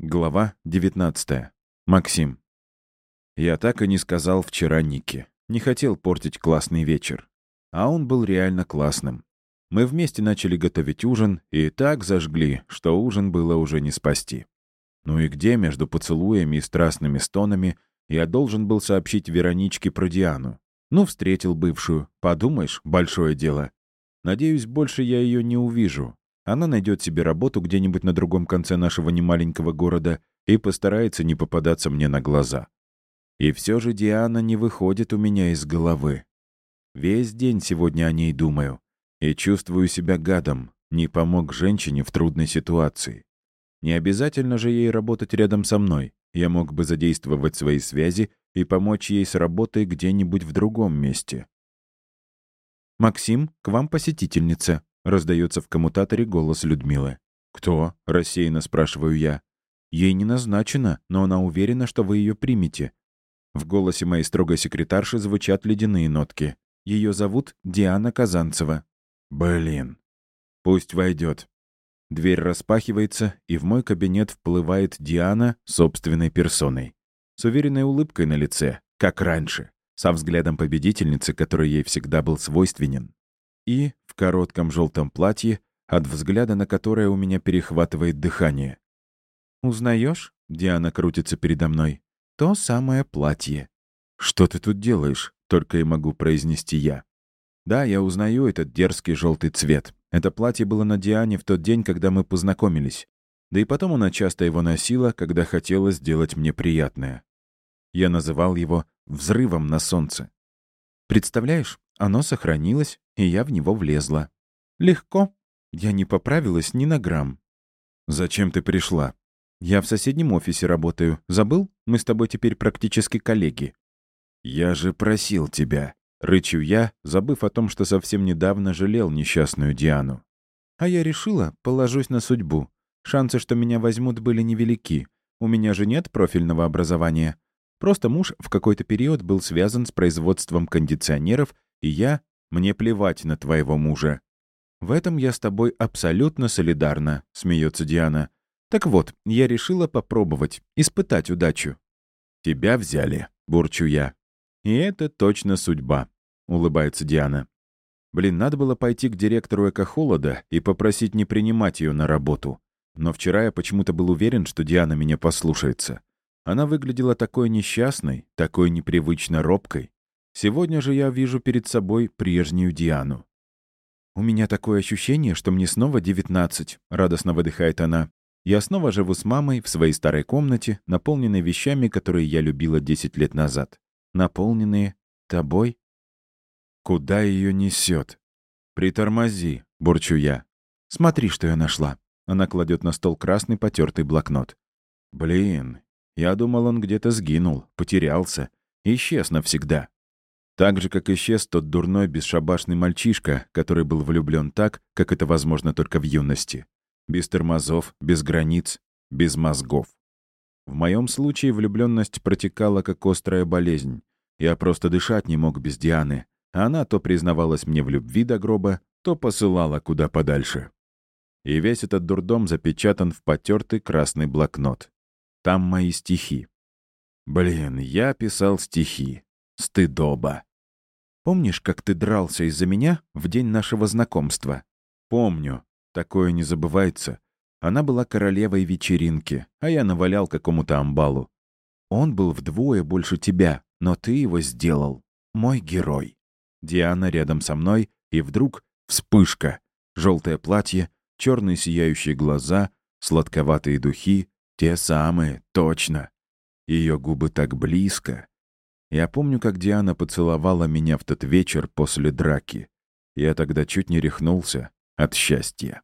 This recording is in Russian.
Глава 19. Максим. Я так и не сказал вчера Нике. Не хотел портить классный вечер. А он был реально классным. Мы вместе начали готовить ужин и так зажгли, что ужин было уже не спасти. Ну и где между поцелуями и страстными стонами я должен был сообщить Вероничке про Диану? Ну, встретил бывшую. Подумаешь, большое дело. Надеюсь, больше я ее не увижу. Она найдет себе работу где-нибудь на другом конце нашего немаленького города и постарается не попадаться мне на глаза. И все же Диана не выходит у меня из головы. Весь день сегодня о ней думаю. И чувствую себя гадом. Не помог женщине в трудной ситуации. Не обязательно же ей работать рядом со мной. Я мог бы задействовать свои связи и помочь ей с работой где-нибудь в другом месте. «Максим, к вам посетительница», Раздается в коммутаторе голос Людмилы. «Кто?» — рассеянно спрашиваю я. «Ей не назначено, но она уверена, что вы ее примете». В голосе моей строгой секретарши звучат ледяные нотки. Ее зовут Диана Казанцева. «Блин. Пусть войдет». Дверь распахивается, и в мой кабинет вплывает Диана собственной персоной. С уверенной улыбкой на лице, как раньше, со взглядом победительницы, который ей всегда был свойственен и коротком желтом платье, от взгляда на которое у меня перехватывает дыхание. «Узнаешь?» — Диана крутится передо мной. «То самое платье». «Что ты тут делаешь?» — только и могу произнести я. Да, я узнаю этот дерзкий желтый цвет. Это платье было на Диане в тот день, когда мы познакомились. Да и потом она часто его носила, когда хотела сделать мне приятное. Я называл его «взрывом на солнце». Представляешь, оно сохранилось, и я в него влезла. Легко. Я не поправилась ни на грамм. «Зачем ты пришла?» «Я в соседнем офисе работаю. Забыл? Мы с тобой теперь практически коллеги». «Я же просил тебя», — рычу я, забыв о том, что совсем недавно жалел несчастную Диану. «А я решила, положусь на судьбу. Шансы, что меня возьмут, были невелики. У меня же нет профильного образования. Просто муж в какой-то период был связан с производством кондиционеров и я, мне плевать на твоего мужа. В этом я с тобой абсолютно солидарна, смеется Диана. Так вот, я решила попробовать, испытать удачу. Тебя взяли, бурчу я. И это точно судьба, улыбается Диана. Блин, надо было пойти к директору Экохолода и попросить не принимать ее на работу. Но вчера я почему-то был уверен, что Диана меня послушается. Она выглядела такой несчастной, такой непривычно робкой. Сегодня же я вижу перед собой прежнюю Диану. «У меня такое ощущение, что мне снова девятнадцать», — радостно выдыхает она. «Я снова живу с мамой в своей старой комнате, наполненной вещами, которые я любила десять лет назад. Наполненные тобой». «Куда ее несет? «Притормози», — бурчу я. «Смотри, что я нашла». Она кладет на стол красный потертый блокнот. «Блин, я думал, он где-то сгинул, потерялся, исчез навсегда». Так же, как исчез тот дурной бесшабашный мальчишка, который был влюблен так, как это возможно только в юности. Без тормозов, без границ, без мозгов. В моем случае влюбленность протекала как острая болезнь. Я просто дышать не мог без Дианы, она то признавалась мне в любви до гроба, то посылала куда подальше. И весь этот дурдом запечатан в потертый красный блокнот. Там мои стихи. Блин, я писал стихи. Стыдоба. Помнишь, как ты дрался из-за меня в день нашего знакомства? Помню. Такое не забывается. Она была королевой вечеринки, а я навалял какому-то амбалу. Он был вдвое больше тебя, но ты его сделал. Мой герой. Диана рядом со мной, и вдруг вспышка. Желтое платье, черные сияющие глаза, сладковатые духи, те самые, точно. Ее губы так близко, я помню, как Диана поцеловала меня в тот вечер после драки. Я тогда чуть не рехнулся от счастья.